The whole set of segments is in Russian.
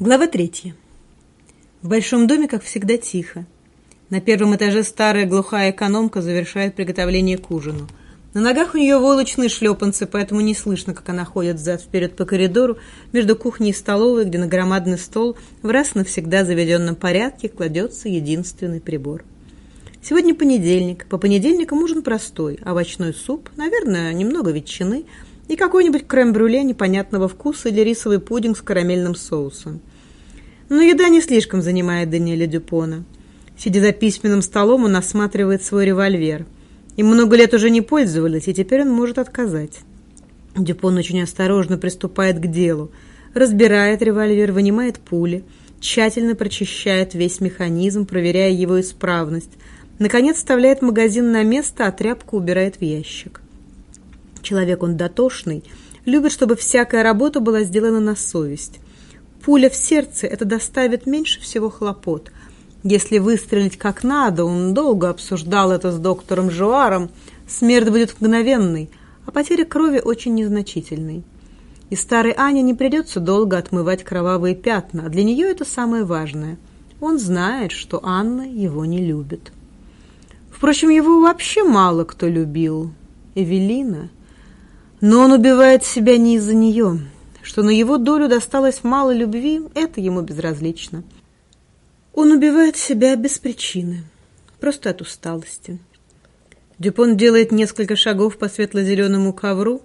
Глава третья. В большом доме, как всегда, тихо. На первом этаже старая глухая экономка завершает приготовление к ужину. На ногах у нее волочные шлепанцы, поэтому не слышно, как она ходит взад-вперед по коридору между кухней и столовой, где на громадный стол в раз навсегда заведенном порядке кладется единственный прибор. Сегодня понедельник. По понедельникам ужин простой. Овощной суп, наверное, немного ветчины и какой-нибудь крем-брюле непонятного вкуса или рисовый пудинг с карамельным соусом. Но еда не слишком занимает Даниэля Дюпона. Сидя за письменным столом, он осматривает свой револьвер. Им много лет уже не пользовались, и теперь он может отказать. Дюпон очень осторожно приступает к делу. Разбирает револьвер, вынимает пули, тщательно прочищает весь механизм, проверяя его исправность. Наконец вставляет магазин на место, а тряпку убирает в ящик. Человек он дотошный, любит, чтобы всякая работа была сделана на совесть. Пуля в сердце это доставит меньше всего хлопот. Если выстрелить как надо, он долго обсуждал это с доктором Жуаром, смерть будет мгновенной, а потеря крови очень незначительной. И старой Ане не придется долго отмывать кровавые пятна, а для нее это самое важное. Он знает, что Анна его не любит. Впрочем, его вообще мало кто любил. Эвелина. Но он убивает себя не из-за нее. Что на его долю досталось мало любви, это ему безразлично. Он убивает себя без причины, просто от усталости. Дюпон делает несколько шагов по светло-зеленому ковру,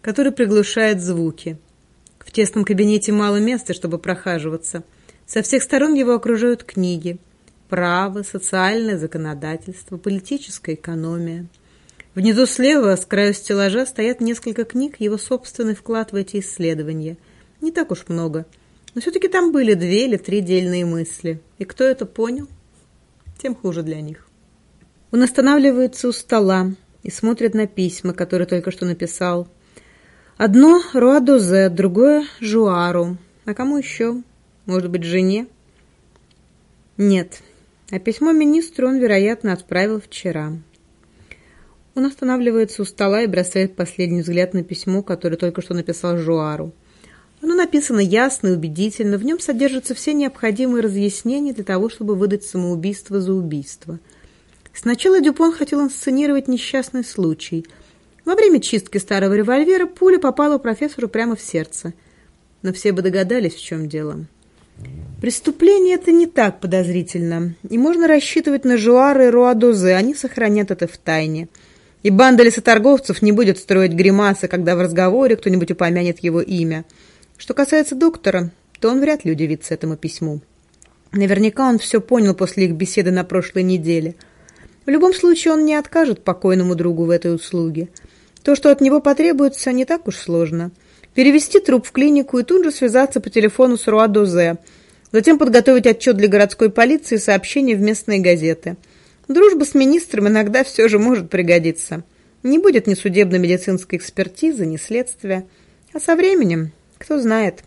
который приглушает звуки. В тесном кабинете мало места, чтобы прохаживаться. Со всех сторон его окружают книги. Право, социальное законодательство, политическая экономия – Внизу слева, с краю стеллажа, стоят несколько книг, его собственный вклад в эти исследования. Не так уж много. Но все-таки там были две или три дельные мысли. И кто это понял, тем хуже для них. Он останавливается у стола и смотрит на письма, которые только что написал. Одно Руадозе, другое Жуару. А кому еще? Может быть, жене? Нет. А письмо министру он, вероятно, отправил вчера. Он останавливается у стола и бросает последний взгляд на письмо, которое только что написал Жуару. Оно написано ясно и убедительно, в нем содержатся все необходимые разъяснения для того, чтобы выдать самоубийство за убийство. Сначала Дюпон хотел инсценировать несчастный случай. Во время чистки старого револьвера пуля попала профессору прямо в сердце. Но все бы догадались, в чем дело. Преступление это не так подозрительно, и можно рассчитывать на Жуара и Руадозе, они сохранят это в тайне. И банда лесоторговцев не будет строить гримасы, когда в разговоре кто-нибудь упомянет его имя. Что касается доктора, то он вряд ли удивится этому письму. Наверняка он все понял после их беседы на прошлой неделе. В любом случае он не откажет покойному другу в этой услуге. То, что от него потребуется, не так уж сложно. Перевести труп в клинику и тут же связаться по телефону с Руадозе. Затем подготовить отчет для городской полиции и сообщение в местные газеты – Дружба с министром иногда все же может пригодиться. Не будет ни судебно-медицинской экспертизы, ни следствия. А со временем, кто знает,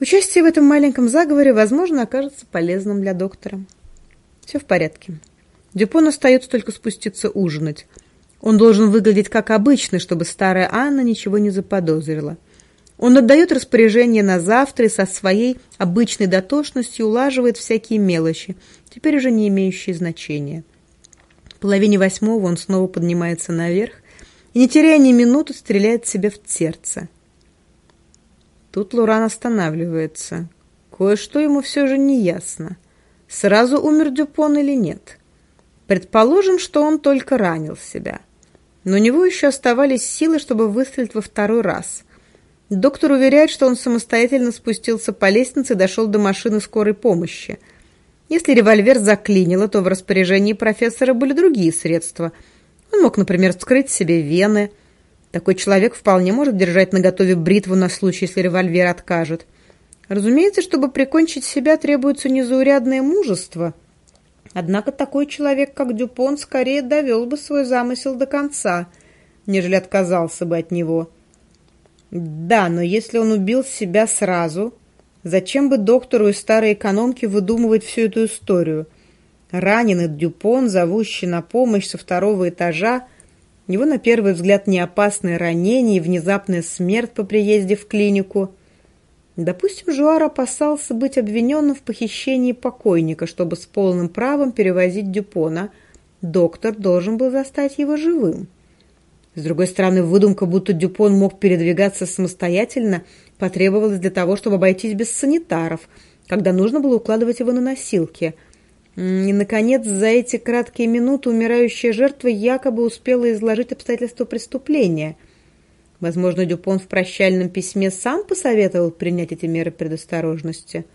участие в этом маленьком заговоре, возможно, окажется полезным для доктора. Все в порядке. Дюпон остается только спуститься ужинать. Он должен выглядеть как обычно, чтобы старая Анна ничего не заподозрила. Он отдает распоряжение на завтра и со своей обычной дотошностью улаживает всякие мелочи, теперь уже не имеющие значения. В половине восьмого он снова поднимается наверх и, не теряя ни минуты, стреляет себе в сердце. Тут Луран останавливается. Кое-что ему все же не ясно. Сразу умер Дюпон или нет? Предположим, что он только ранил себя. Но у него еще оставались силы, чтобы выстрелить во второй раз. Доктор уверяет, что он самостоятельно спустился по лестнице и дошел до машины скорой помощи. Если револьвер заклинило, то в распоряжении профессора были другие средства. Он мог, например, вскрыть себе вены. Такой человек вполне может держать наготове бритву на случай, если револьвер откажет. Разумеется, чтобы прикончить себя, требуется незаурядное мужество. Однако такой человек, как Дюпон, скорее довел бы свой замысел до конца, нежели отказался бы от него. Да, но если он убил себя сразу, зачем бы доктору и старой экономке выдумывать всю эту историю? Раненый Дюпон, зовущий на помощь со второго этажа, его на первый взгляд не опасное ранение и внезапная смерть по приезде в клинику. Допустим, Жуар опасался быть обвиненным в похищении покойника, чтобы с полным правом перевозить Дюпона. Доктор должен был застать его живым. С другой стороны, выдумка, будто Дюпон мог передвигаться самостоятельно, потребовалась для того, чтобы обойтись без санитаров, когда нужно было укладывать его на носилки. И, наконец, за эти краткие минуты умирающая жертва якобы успела изложить обстоятельства преступления. Возможно, Дюпон в прощальном письме сам посоветовал принять эти меры предосторожности.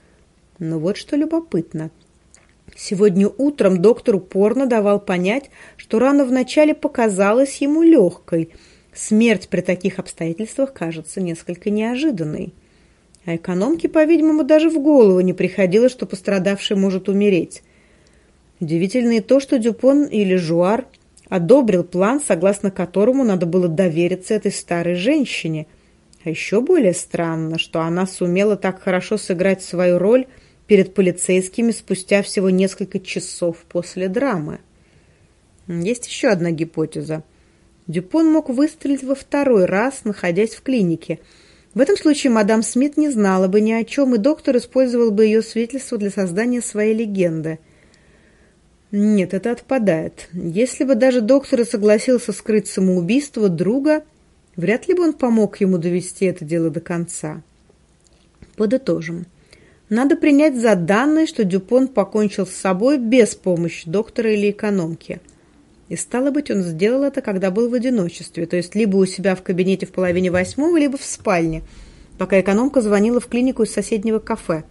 Но вот что любопытно – Сегодня утром доктор упорно давал понять, что рана вначале показалась ему легкой. Смерть при таких обстоятельствах кажется несколько неожиданной. А экономке, по-видимому, даже в голову не приходило, что пострадавший может умереть. Удивительно и то, что Дюпон или Жуар одобрил план, согласно которому надо было довериться этой старой женщине. А еще более странно, что она сумела так хорошо сыграть свою роль – перед полицейскими спустя всего несколько часов после драмы. Есть еще одна гипотеза. Дюпон мог выстрелить во второй раз, находясь в клинике. В этом случае мадам Смит не знала бы ни о чем, и доктор использовал бы ее свидетельство для создания своей легенды. Нет, это отпадает. Если бы даже доктор и согласился скрыть самоубийство друга, вряд ли бы он помог ему довести это дело до конца. Подытожим. Надо принять за данное, что Дюпон покончил с собой без помощи доктора или экономки. И стало быть, он сделал это, когда был в одиночестве, то есть либо у себя в кабинете в половине восьмого, либо в спальне, пока экономка звонила в клинику из соседнего кафе.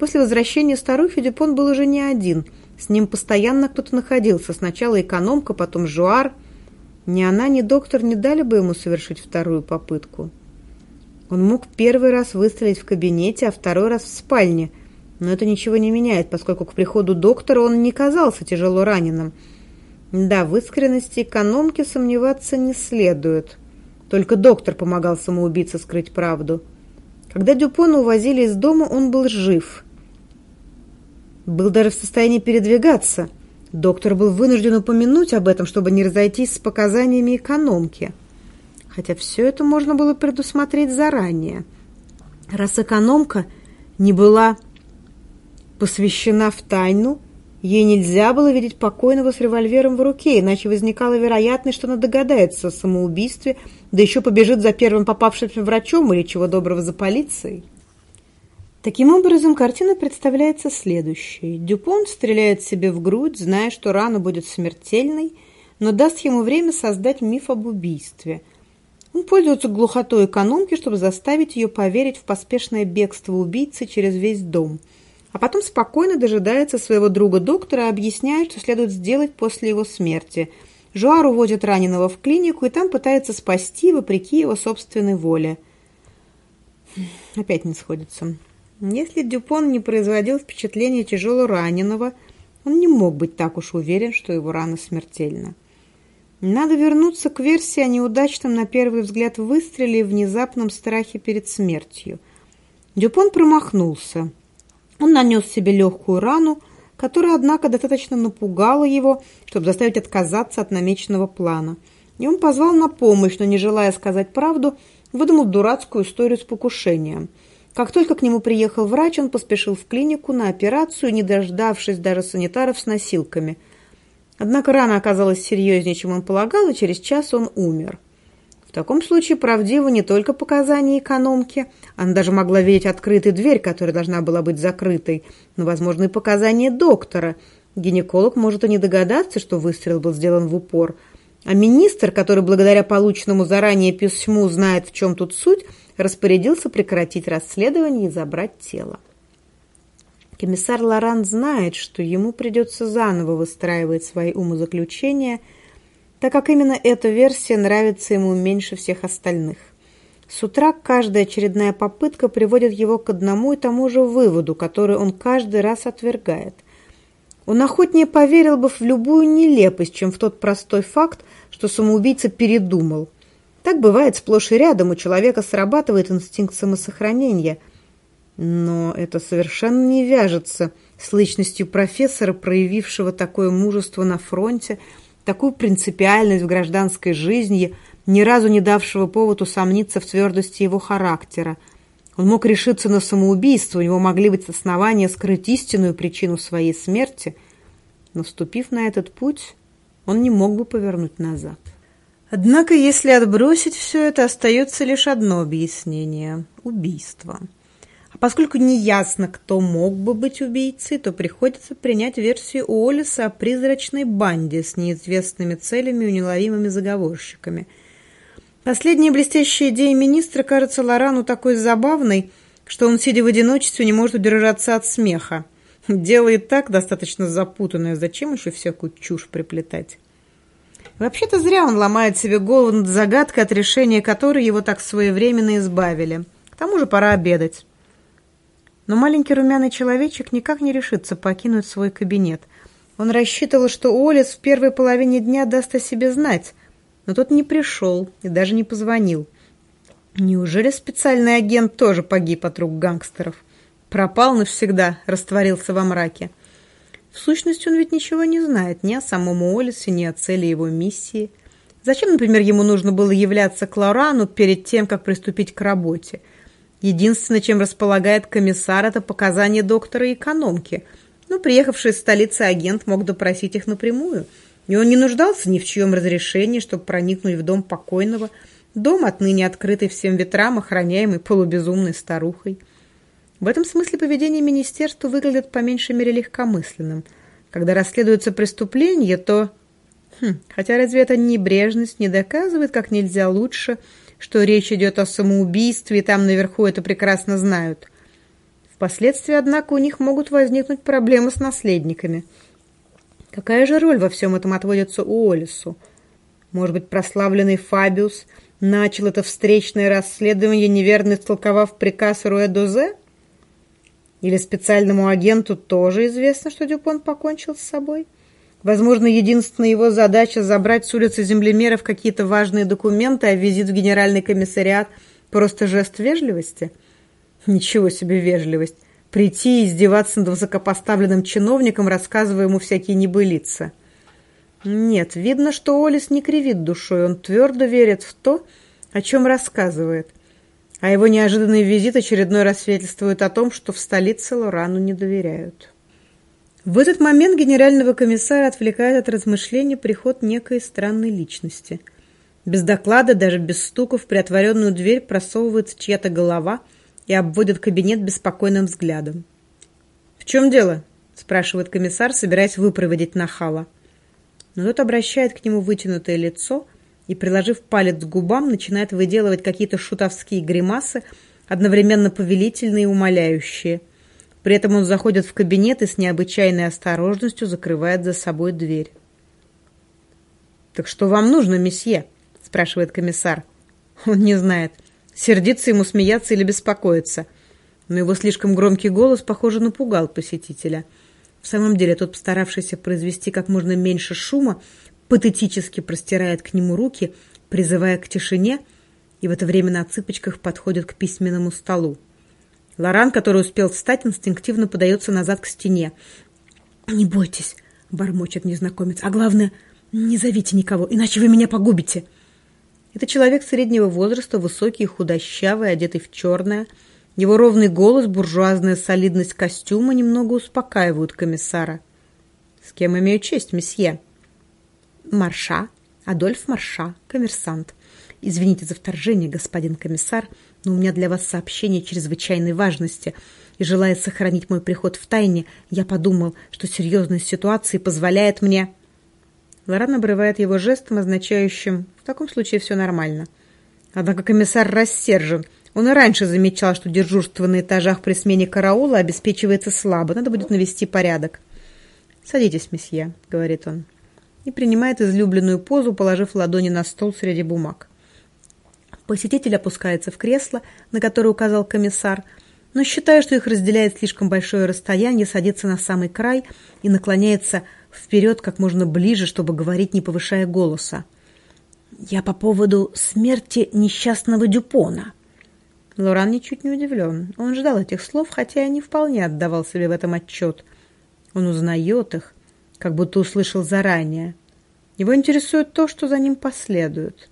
После возвращения старухи Дюпон был уже не один. С ним постоянно кто-то находился. Сначала экономка, потом Жуар. Ни она, ни доктор не дали бы ему совершить вторую попытку. Он мог первый раз выстрелить в кабинете, а второй раз в спальне. Но это ничего не меняет, поскольку к приходу доктора он не казался тяжело раненым. Да, в искренности экономки сомневаться не следует. Только доктор помогал самоубийце скрыть правду. Когда Дюпона увозили из дома, он был жив. Был даже в состоянии передвигаться. Доктор был вынужден упомянуть об этом, чтобы не разойтись с показаниями экономки хотя все это можно было предусмотреть заранее. Раз экономка не была посвящена в тайну, ей нельзя было видеть покойного с револьвером в руке, иначе возникала вероятность, что она догадается о самоубийстве, да еще побежит за первым попавшимся врачом или чего доброго за полицией. Таким образом, картина представляется следующей. Дюпон стреляет себе в грудь, зная, что рана будет смертельной, но даст ему время создать миф об убийстве – он пользуется глухотой экономки, чтобы заставить ее поверить в поспешное бегство убийцы через весь дом. А потом спокойно дожидается своего друга-доктора и объясняет, что следует сделать после его смерти. Жуар уводит раненого в клинику и там пытается спасти, вопреки его собственной воле. Опять не сходится. Если Дюпон не производил впечатления тяжело раненого, он не мог быть так уж уверен, что его рана смертельна. Надо вернуться к версии о неудачном на первый взгляд выстреле и внезапном страхе перед смертью. Дюпон промахнулся. Он нанес себе легкую рану, которая, однако, достаточно напугала его, чтобы заставить отказаться от намеченного плана. И он позвал на помощь, но, не желая сказать правду, выдумал дурацкую историю с покушением. Как только к нему приехал врач, он поспешил в клинику на операцию, не дождавшись даже санитаров с носилками – Однако рана оказалась серьезнее, чем он полагал, и через час он умер. В таком случае правдиво не только показания экономки, она даже могла видеть открытую дверь, которая должна была быть закрытой, но, возможно, и показания доктора. Гинеколог может и не догадаться, что выстрел был сделан в упор. А министр, который благодаря полученному заранее письму знает, в чем тут суть, распорядился прекратить расследование и забрать тело. Комиссар Лоран знает, что ему придется заново выстраивать свои умозаключения, так как именно эта версия нравится ему меньше всех остальных. С утра каждая очередная попытка приводит его к одному и тому же выводу, который он каждый раз отвергает. Он охотнее поверил бы в любую нелепость, чем в тот простой факт, что самоубийца передумал. Так бывает сплошь и рядом, у человека срабатывает инстинкт самосохранения – но это совершенно не вяжется с личностью профессора, проявившего такое мужество на фронте, такую принципиальность в гражданской жизни, ни разу не давшего поводу сомниться в твердости его характера. Он мог решиться на самоубийство, у него могли быть основания скрыть истинную причину своей смерти, но, вступив на этот путь, он не мог бы повернуть назад. Однако, если отбросить все это, остается лишь одно объяснение – убийство. А поскольку неясно, кто мог бы быть убийцей, то приходится принять версию Уоллеса о призрачной банде с неизвестными целями и неуловимыми заговорщиками – Последняя блестящая идея министра кажется Лорану такой забавной, что он, сидя в одиночестве, не может удержаться от смеха. Дело и так достаточно запутанное, зачем еще всякую чушь приплетать? Вообще-то зря он ломает себе голову над загадкой, от решения которой его так своевременно избавили. К тому же пора обедать. Но маленький румяный человечек никак не решится покинуть свой кабинет. Он рассчитывал, что Олес в первой половине дня даст о себе знать, но тот не пришел и даже не позвонил. Неужели специальный агент тоже погиб от рук гангстеров? Пропал навсегда, растворился во мраке. В сущности, он ведь ничего не знает ни о самом Уоллесе, ни о цели его миссии. Зачем, например, ему нужно было являться к Лорану перед тем, как приступить к работе? Единственное, чем располагает комиссар, это показания доктора и экономки. Но приехавший из столицы агент мог допросить их напрямую – и он не нуждался ни в чьем разрешении, чтобы проникнуть в дом покойного, дом, отныне открытый всем ветрам, охраняемый полубезумной старухой. В этом смысле поведение министерства выглядит по меньшей мере легкомысленным. Когда расследуется преступление, то... Хм, хотя разве эта небрежность не доказывает как нельзя лучше, что речь идет о самоубийстве, там наверху это прекрасно знают? Впоследствии, однако, у них могут возникнуть проблемы с наследниками – Какая же роль во всем этом отводится Уоллесу? Может быть, прославленный Фабиус начал это встречное расследование, неверно истолковав приказ Руэ Дозе? Или специальному агенту тоже известно, что Дюпон покончил с собой? Возможно, единственная его задача – забрать с улицы землемеров какие-то важные документы, а визит в генеральный комиссариат – просто жест вежливости? Ничего себе вежливость! прийти и издеваться над высокопоставленным чиновником, рассказывая ему всякие небылицы. Нет, видно, что Олис не кривит душой, он твердо верит в то, о чем рассказывает. А его неожиданный визит очередной раз свидетельствует о том, что в столице Лорану не доверяют. В этот момент генерального комиссара отвлекает от размышлений приход некой странной личности. Без доклада, даже без стука в приотворенную дверь просовывается чья-то голова – и обводит кабинет беспокойным взглядом. «В чем дело?» – спрашивает комиссар, собираясь выпроводить нахала. Но тот обращает к нему вытянутое лицо и, приложив палец к губам, начинает выделывать какие-то шутовские гримасы, одновременно повелительные и умоляющие. При этом он заходит в кабинет и с необычайной осторожностью закрывает за собой дверь. «Так что вам нужно, месье?» – спрашивает комиссар. Он не знает – сердиться ему, смеяться или беспокоиться. Но его слишком громкий голос, похоже, напугал посетителя. В самом деле, тот, постаравшийся произвести как можно меньше шума, патетически простирает к нему руки, призывая к тишине, и в это время на цыпочках подходит к письменному столу. Лоран, который успел встать, инстинктивно подается назад к стене. «Не бойтесь», — бормочет незнакомец, — «а главное, не зовите никого, иначе вы меня погубите». Это человек среднего возраста, высокий худощавый, одетый в черное. Его ровный голос, буржуазная солидность костюма немного успокаивают комиссара. «С кем имею честь, месье?» «Марша, Адольф Марша, коммерсант. Извините за вторжение, господин комиссар, но у меня для вас сообщение чрезвычайной важности, и, желая сохранить мой приход в тайне, я подумал, что серьезность ситуации позволяет мне...» Лоран обрывает его жестом, означающим «в таком случае все нормально». Однако комиссар рассержен. Он и раньше замечал, что дежурство на этажах при смене караула обеспечивается слабо, надо будет навести порядок. «Садитесь, месье», — говорит он, и принимает излюбленную позу, положив ладони на стол среди бумаг. Посетитель опускается в кресло, на которое указал комиссар, но, считая, что их разделяет слишком большое расстояние, садится на самый край и наклоняется вперед как можно ближе, чтобы говорить, не повышая голоса. «Я по поводу смерти несчастного Дюпона». Лоран ничуть не удивлен. Он ждал этих слов, хотя и не вполне отдавал себе в этом отчет. Он узнает их, как будто услышал заранее. Его интересует то, что за ним последует.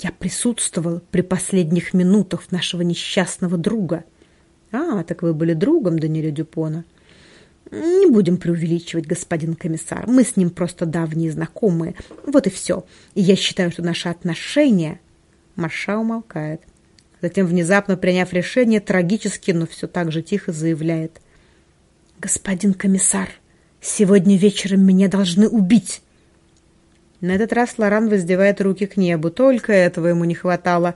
Я присутствовал при последних минутах нашего несчастного друга. А, так вы были другом Даниэля Дюпона. Не будем преувеличивать, господин комиссар. Мы с ним просто давние знакомые. Вот и все. И я считаю, что наши отношения... Марша умолкает. Затем, внезапно приняв решение, трагически, но все так же тихо заявляет. «Господин комиссар, сегодня вечером меня должны убить!» На этот раз Лоран воздевает руки к небу. Только этого ему не хватало.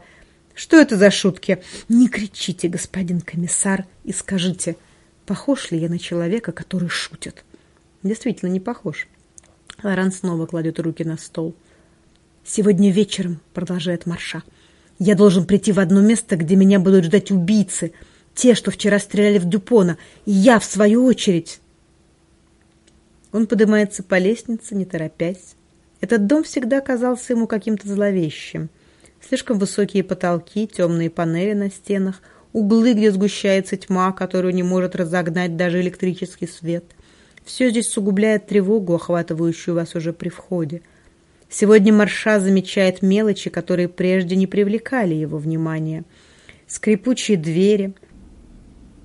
«Что это за шутки?» «Не кричите, господин комиссар, и скажите, похож ли я на человека, который шутит?» «Действительно, не похож». Лоран снова кладет руки на стол. «Сегодня вечером», — продолжает Марша, — «я должен прийти в одно место, где меня будут ждать убийцы, те, что вчера стреляли в Дюпона, и я, в свою очередь». Он поднимается по лестнице, не торопясь. Этот дом всегда казался ему каким-то зловещим. Слишком высокие потолки, темные панели на стенах, углы, где сгущается тьма, которую не может разогнать даже электрический свет. Все здесь сугубляет тревогу, охватывающую вас уже при входе. Сегодня Марша замечает мелочи, которые прежде не привлекали его внимания. Скрипучие двери,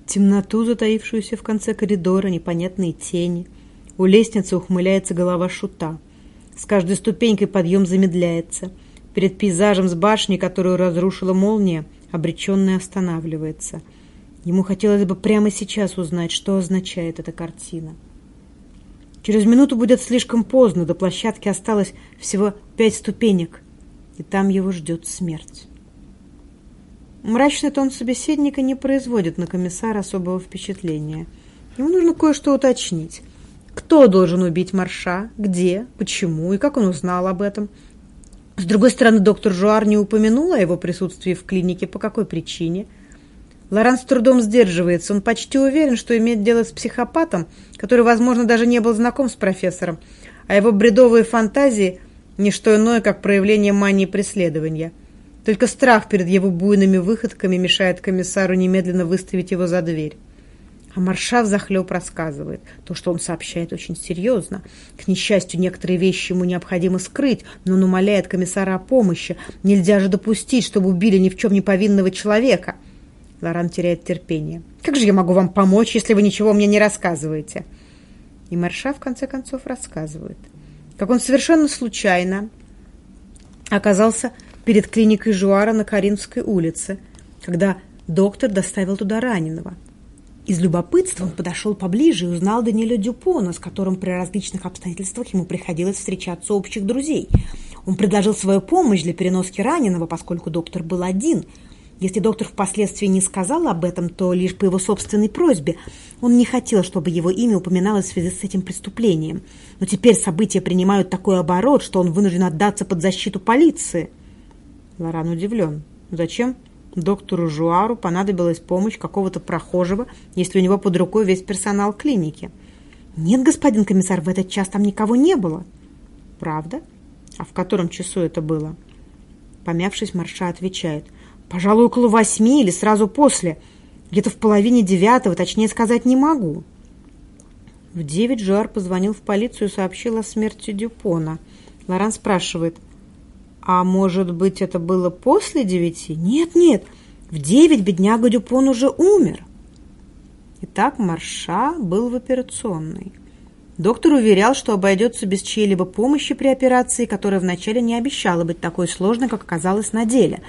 темноту, затаившуюся в конце коридора, непонятные тени. У лестницы ухмыляется голова шута. С каждой ступенькой подъем замедляется. Перед пейзажем с башней, которую разрушила молния, обреченный останавливается. Ему хотелось бы прямо сейчас узнать, что означает эта картина. Через минуту будет слишком поздно, до площадки осталось всего пять ступенек, и там его ждет смерть. Мрачный тон собеседника не производит на комиссара особого впечатления. Ему нужно кое-что уточнить. Кто должен убить Марша? Где? Почему? И как он узнал об этом? С другой стороны, доктор Жуар не упомянул о его присутствии в клинике. По какой причине? Лоран с трудом сдерживается. Он почти уверен, что имеет дело с психопатом, который, возможно, даже не был знаком с профессором, а его бредовые фантазии – не что иное, как проявление мании преследования. Только страх перед его буйными выходками мешает комиссару немедленно выставить его за дверь. А Марша взахлеб рассказывает. То, что он сообщает, очень серьезно. К несчастью, некоторые вещи ему необходимо скрыть, но он умоляет комиссара о помощи. Нельзя же допустить, чтобы убили ни в чем не повинного человека. Лоран теряет терпение. «Как же я могу вам помочь, если вы ничего мне не рассказываете?» И Марша, в конце концов, рассказывает. Как он совершенно случайно оказался перед клиникой Жуара на Каринской улице, когда доктор доставил туда раненого – из любопытства он подошел поближе и узнал Даниэля Дюпона, с которым при различных обстоятельствах ему приходилось встречаться общих друзей. Он предложил свою помощь для переноски раненого, поскольку доктор был один. Если доктор впоследствии не сказал об этом, то лишь по его собственной просьбе. Он не хотел, чтобы его имя упоминалось в связи с этим преступлением. Но теперь события принимают такой оборот, что он вынужден отдаться под защиту полиции. Лоран удивлен. Зачем? Доктору Жуару понадобилась помощь какого-то прохожего, если у него под рукой весь персонал клиники. «Нет, господин комиссар, в этот час там никого не было». «Правда? А в котором часу это было?» Помявшись, Марша отвечает. «Пожалуй, около восьми или сразу после. Где-то в половине девятого, точнее сказать не могу». В девять Жуар позвонил в полицию и сообщил о смерти Дюпона. Лоран спрашивает – а может быть, это было после девяти? Нет, нет, в девять бедняга Дюпон уже умер. Итак, Марша был в операционной. Доктор уверял, что обойдется без чьей-либо помощи при операции, которая вначале не обещала быть такой сложной, как оказалось на деле.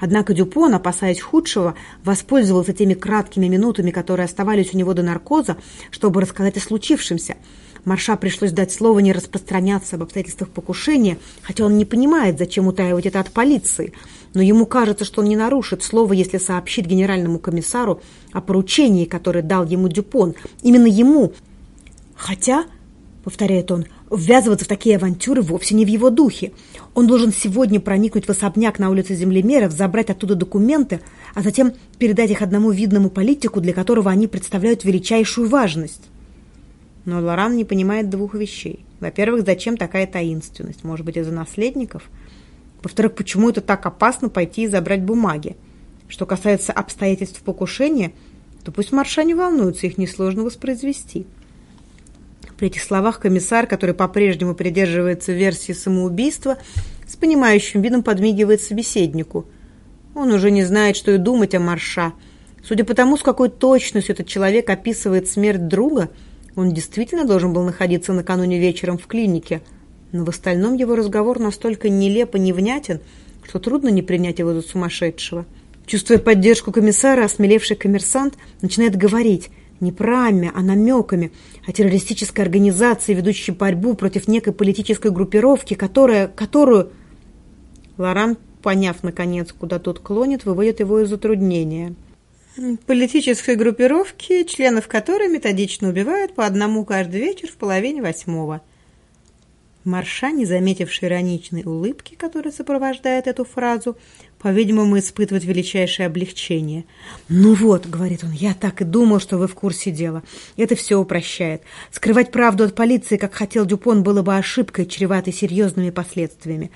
Однако Дюпон, опасаясь худшего, воспользовался теми краткими минутами, которые оставались у него до наркоза, чтобы рассказать о случившемся – Марша пришлось дать слово не распространяться об обстоятельствах покушения, хотя он не понимает, зачем утаивать это от полиции. Но ему кажется, что он не нарушит слово, если сообщит генеральному комиссару о поручении, которое дал ему Дюпон. Именно ему. Хотя, повторяет он, ввязываться в такие авантюры вовсе не в его духе. Он должен сегодня проникнуть в особняк на улице Землемеров, забрать оттуда документы, а затем передать их одному видному политику, для которого они представляют величайшую важность. Но Лоран не понимает двух вещей. Во-первых, зачем такая таинственность? Может быть, из-за наследников? Во-вторых, почему это так опасно пойти и забрать бумаги? Что касается обстоятельств покушения, то пусть Марша не волнуется, их несложно воспроизвести. При этих словах комиссар, который по-прежнему придерживается версии самоубийства, с понимающим видом подмигивает собеседнику. Он уже не знает, что и думать о Марша. Судя по тому, с какой точностью этот человек описывает смерть друга, он действительно должен был находиться накануне вечером в клинике, но в остальном его разговор настолько нелепо невнятен, что трудно не принять его за сумасшедшего. Чувствуя поддержку комиссара, осмелевший коммерсант начинает говорить не прами, а намеками о террористической организации, ведущей борьбу против некой политической группировки, которая, которую... Лоран, поняв, наконец, куда тот клонит, выводит его из затруднения. Политической группировки, членов которой методично убивают по одному каждый вечер в половине восьмого. Марша, не заметивший ироничной улыбки, которая сопровождает эту фразу, по-видимому, испытывает величайшее облегчение. «Ну вот», — говорит он, — «я так и думал, что вы в курсе дела. Это все упрощает. Скрывать правду от полиции, как хотел Дюпон, было бы ошибкой, чреватой серьезными последствиями.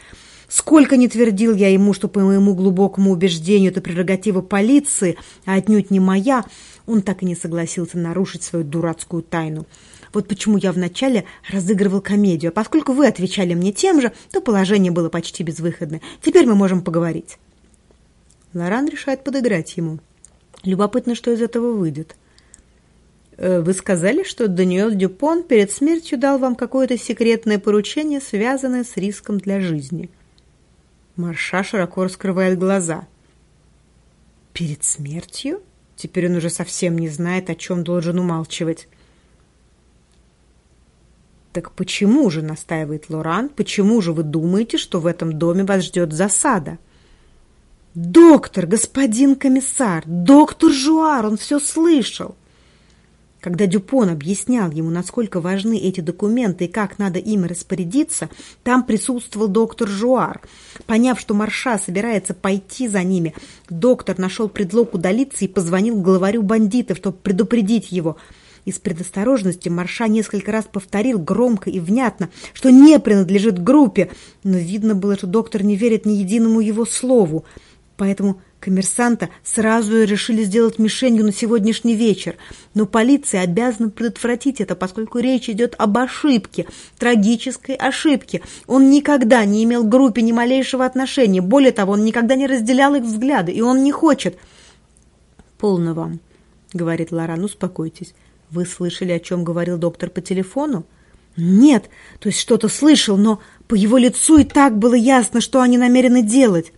Сколько не твердил я ему, что по моему глубокому убеждению это прерогатива полиции, а отнюдь не моя, он так и не согласился нарушить свою дурацкую тайну. Вот почему я вначале разыгрывал комедию. А поскольку вы отвечали мне тем же, то положение было почти безвыходное. Теперь мы можем поговорить. Лоран решает подыграть ему. Любопытно, что из этого выйдет. Э, вы сказали, что Даниэль Дюпон перед смертью дал вам какое-то секретное поручение, связанное с риском для жизни. Марша широко раскрывает глаза. Перед смертью? Теперь он уже совсем не знает, о чем должен умалчивать. Так почему же, настаивает Лоран, почему же вы думаете, что в этом доме вас ждет засада? Доктор, господин комиссар, доктор Жуар, он все слышал. Когда Дюпон объяснял ему, насколько важны эти документы и как надо ими распорядиться, там присутствовал доктор Жуар. Поняв, что Марша собирается пойти за ними, доктор нашел предлог удалиться и позвонил главарю бандитов, чтобы предупредить его. Из предосторожности Марша несколько раз повторил громко и внятно, что не принадлежит группе, но видно было, что доктор не верит ни единому его слову. Поэтому Коммерсанта сразу решили сделать мишенью на сегодняшний вечер, но полиция обязана предотвратить это, поскольку речь идет об ошибке, трагической ошибке. Он никогда не имел к группе ни малейшего отношения, более того, он никогда не разделял их взгляды, и он не хочет. «Полно вам», — говорит Лоран, — «успокойтесь. Вы слышали, о чем говорил доктор по телефону?» «Нет, то есть что-то слышал, но по его лицу и так было ясно, что они намерены делать»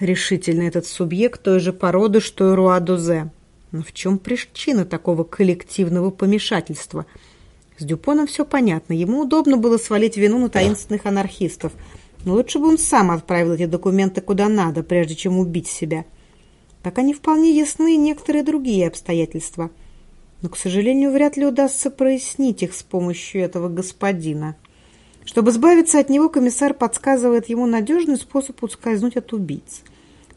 решительно этот субъект той же породы, что и Руа-Дузе. Но в чем причина такого коллективного помешательства? С Дюпоном все понятно. Ему удобно было свалить вину на таинственных анархистов. Но лучше бы он сам отправил эти документы куда надо, прежде чем убить себя. Пока не вполне ясны некоторые другие обстоятельства. Но, к сожалению, вряд ли удастся прояснить их с помощью этого господина. Чтобы избавиться от него, комиссар подсказывает ему надежный способ ускользнуть от убийц.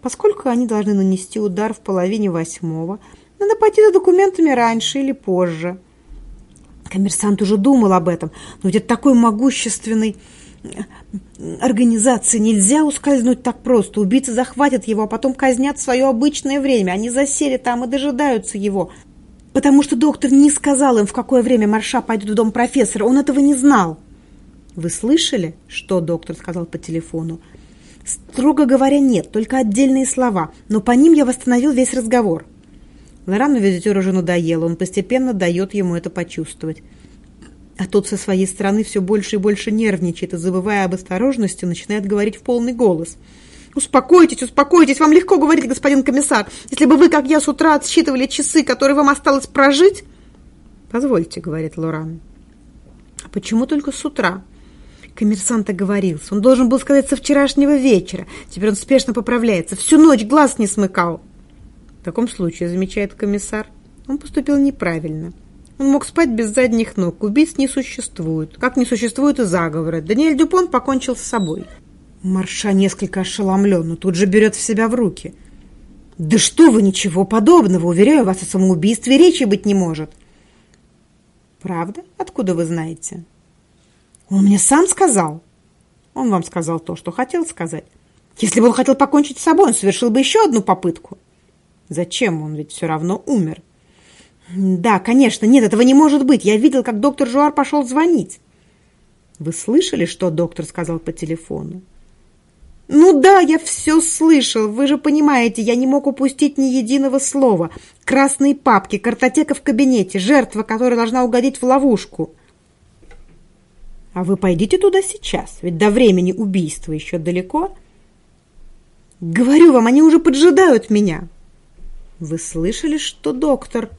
Поскольку они должны нанести удар в половине восьмого, надо пойти за документами раньше или позже. Коммерсант уже думал об этом, но ведь от такой могущественной э, организации нельзя ускользнуть так просто. Убийцы захватят его, а потом казнят в свое обычное время. Они засели там и дожидаются его. Потому что доктор не сказал им, в какое время Марша пойдет в дом профессора. Он этого не знал. Вы слышали, что доктор сказал по телефону? Строго говоря, нет, только отдельные слова, но по ним я восстановил весь разговор. Лорану визитер уже надоело, он постепенно дает ему это почувствовать. А тот со своей стороны все больше и больше нервничает и, забывая об осторожности, начинает говорить в полный голос. «Успокойтесь, успокойтесь, вам легко говорить, господин комиссар. Если бы вы, как я, с утра отсчитывали часы, которые вам осталось прожить...» «Позвольте», — говорит Лоран. «А почему только с утра?» Коммерсант оговорился. Он должен был сказать со вчерашнего вечера. Теперь он спешно поправляется. Всю ночь глаз не смыкал. В таком случае, замечает комиссар, он поступил неправильно. Он мог спать без задних ног. Убийц не существует. Как не существует и заговора. Даниэль Дюпон покончил с собой. Марша несколько ошеломлен, но тут же берет в себя в руки. «Да что вы, ничего подобного! Уверяю вас, о самоубийстве речи быть не может!» «Правда? Откуда вы знаете?» Он мне сам сказал. Он вам сказал то, что хотел сказать. Если бы он хотел покончить с собой, он совершил бы еще одну попытку. Зачем? Он ведь все равно умер. Да, конечно, нет, этого не может быть. Я видел, как доктор Жуар пошел звонить. Вы слышали, что доктор сказал по телефону? «Ну да, я все слышал. Вы же понимаете, я не мог упустить ни единого слова. Красные папки, картотека в кабинете, жертва, которая должна угодить в ловушку». «А вы пойдите туда сейчас, ведь до времени убийства еще далеко». «Говорю вам, они уже поджидают меня». «Вы слышали, что доктор